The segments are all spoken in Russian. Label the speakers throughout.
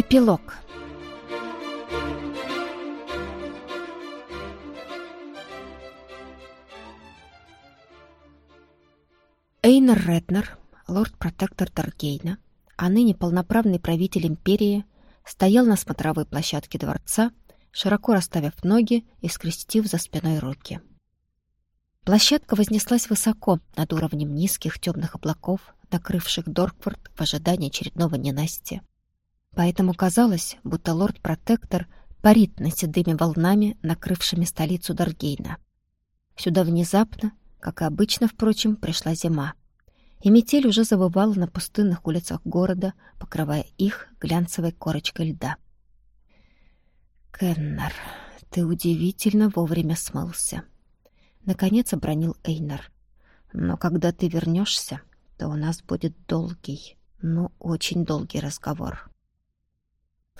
Speaker 1: Эпилог Эйнер Реднер, лорд-протектор Даргейна, а ныне полноправный правитель империи, стоял на смотровой площадке дворца, широко расставив ноги и скрестив за спиной руки. Площадка вознеслась высоко над уровнем низких темных облаков, накрывших Доркфорд в ожидании очередного ненастья. Поэтому казалось, будто лорд-протектор парит над седыми волнами, накрывшими столицу Даргейна. Сюда внезапно, как и обычно, впрочем, пришла зима. И метель уже забывала на пустынных улицах города, покрывая их глянцевой корочкой льда. «Кеннер, ты удивительно вовремя смылся», — наконец обронил Эйнар. «Но когда ты вернешься, то у нас будет долгий, но очень долгий разговор».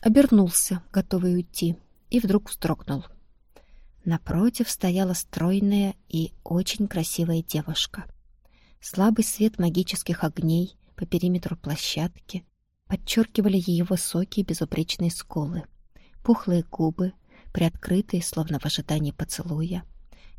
Speaker 1: Обернулся, готовый уйти, и вдруг вздрогнул. Напротив стояла стройная и очень красивая девушка. Слабый свет магических огней по периметру площадки подчеркивали ее высокие безупречные скулы, пухлые губы, приоткрытые, словно в ожидании поцелуя,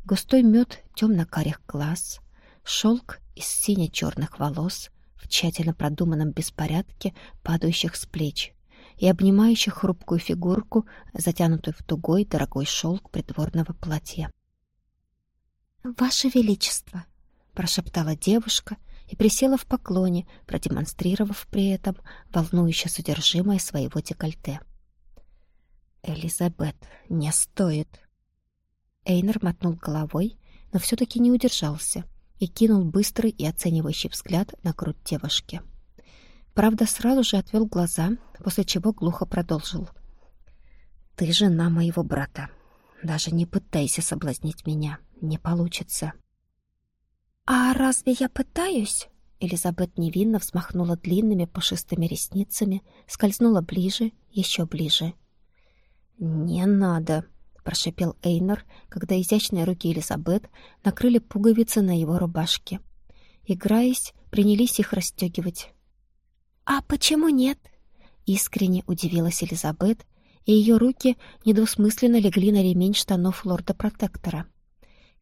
Speaker 1: густой мед темно-карих глаз, шелк из сине-черных волос в тщательно продуманном беспорядке, падающих с плеч, и обнимающих хрупкую фигурку, затянутую в тугой дорогой шелк придворного платья. «Ваше Величество!» — прошептала девушка и присела в поклоне, продемонстрировав при этом волнующее содержимое своего декольте. «Элизабет, не стоит!» Эйнер мотнул головой, но все-таки не удержался и кинул быстрый и оценивающий взгляд на грудь девушки. Правда, сразу же отвел глаза, после чего глухо продолжил. «Ты жена моего брата. Даже не пытайся соблазнить меня. Не получится». «А разве я пытаюсь?» Элизабет невинно взмахнула длинными пушистыми ресницами, скользнула ближе, еще ближе. «Не надо», — прошипел Эйнор, когда изящные руки Элизабет накрыли пуговицы на его рубашке. Играясь, принялись их расстегивать. «А почему нет?» — искренне удивилась Элизабет, и ее руки недвусмысленно легли на ремень штанов лорда-протектора.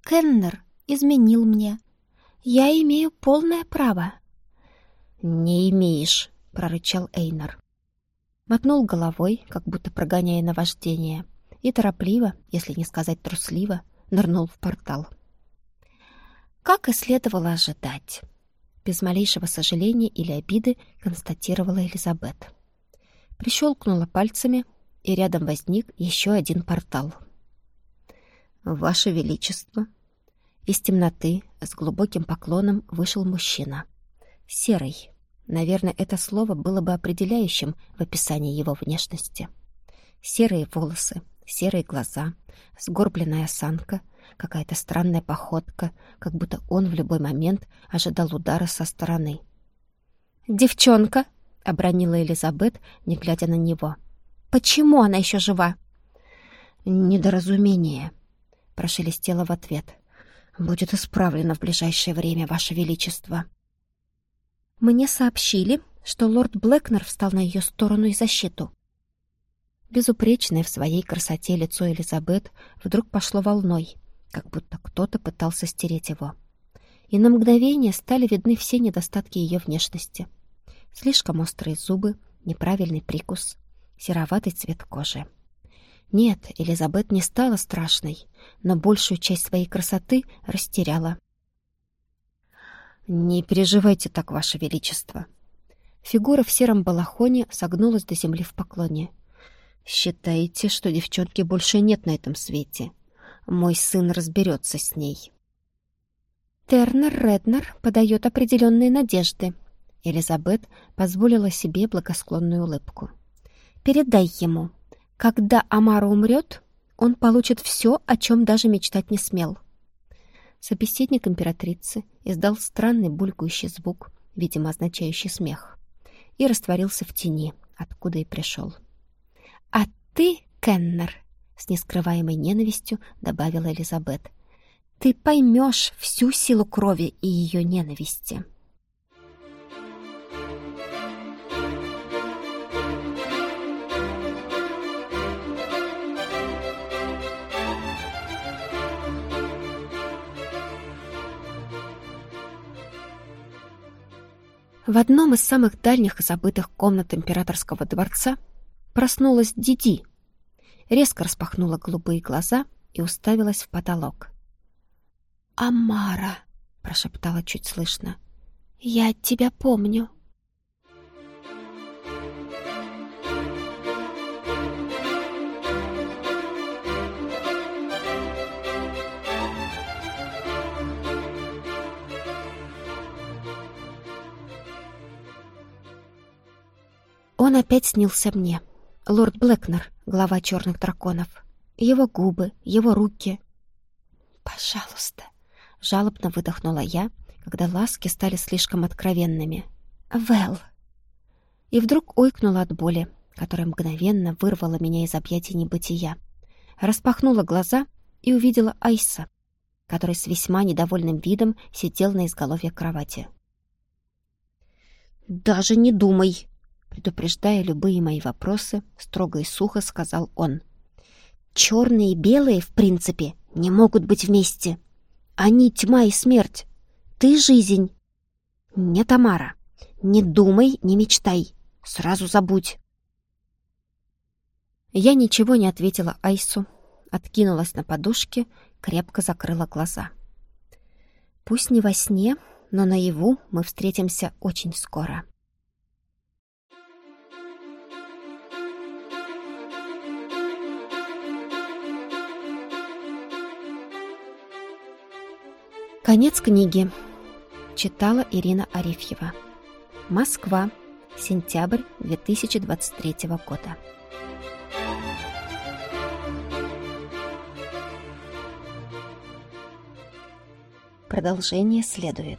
Speaker 1: «Кеннер изменил мне. Я имею полное право». «Не имеешь», — прорычал Эйнар. Мотнул головой, как будто прогоняя наваждение, и торопливо, если не сказать трусливо, нырнул в портал. Как и следовало ожидать без малейшего сожаления или обиды констатировала Элизабет. Прищелкнула пальцами, и рядом возник еще один портал. «Ваше Величество!» Из темноты с глубоким поклоном вышел мужчина. Серый. Наверное, это слово было бы определяющим в описании его внешности. Серые волосы, серые глаза, сгорбленная осанка — какая-то странная походка, как будто он в любой момент ожидал удара со стороны. «Девчонка!» — обронила Элизабет, не глядя на него. «Почему она еще жива?» «Недоразумение», — прошелестело в ответ. «Будет исправлено в ближайшее время, Ваше Величество». Мне сообщили, что лорд Блэкнер встал на ее сторону и защиту. Безупречное в своей красоте лицо Элизабет вдруг пошло волной — как будто кто-то пытался стереть его. И на мгновение стали видны все недостатки ее внешности. Слишком острые зубы, неправильный прикус, сероватый цвет кожи. Нет, Элизабет не стала страшной, но большую часть своей красоты растеряла. «Не переживайте так, Ваше Величество!» Фигура в сером балахоне согнулась до земли в поклоне. «Считаете, что девчонки больше нет на этом свете?» Мой сын разберется с ней. Тернер Реднер подает определенные надежды. Элизабет позволила себе благосклонную улыбку. Передай ему, когда Амара умрет, он получит все, о чем даже мечтать не смел. Собеседник императрицы издал странный булькающий звук, видимо, означающий смех, и растворился в тени, откуда и пришел. «Ты, Кеннер», — с нескрываемой ненавистью добавила Элизабет, «ты поймешь всю силу крови и ее ненависти». В одном из самых дальних и забытых комнат императорского дворца проснулась Диди, Резко распахнула голубые глаза и уставилась в потолок. «Амара!» — прошептала чуть слышно. «Я тебя помню!» Он опять снился мне. Лорд Блэкнер, глава черных драконов. Его губы, его руки. «Пожалуйста», — жалобно выдохнула я, когда ласки стали слишком откровенными. «Вэл». И вдруг ойкнула от боли, которая мгновенно вырвала меня из объятий небытия. Распахнула глаза и увидела Айса, который с весьма недовольным видом сидел на изголовье кровати. «Даже не думай!» Предупреждая любые мои вопросы, строго и сухо сказал он. «Черные и белые, в принципе, не могут быть вместе. Они тьма и смерть. Ты — жизнь. Не Тамара. Не думай, не мечтай. Сразу забудь». Я ничего не ответила Айсу, откинулась на подушке, крепко закрыла глаза. Пусть не во сне, но наяву мы встретимся очень скоро. Конец книги. Читала Ирина Арифьева. Москва. Сентябрь 2023 года. Продолжение следует.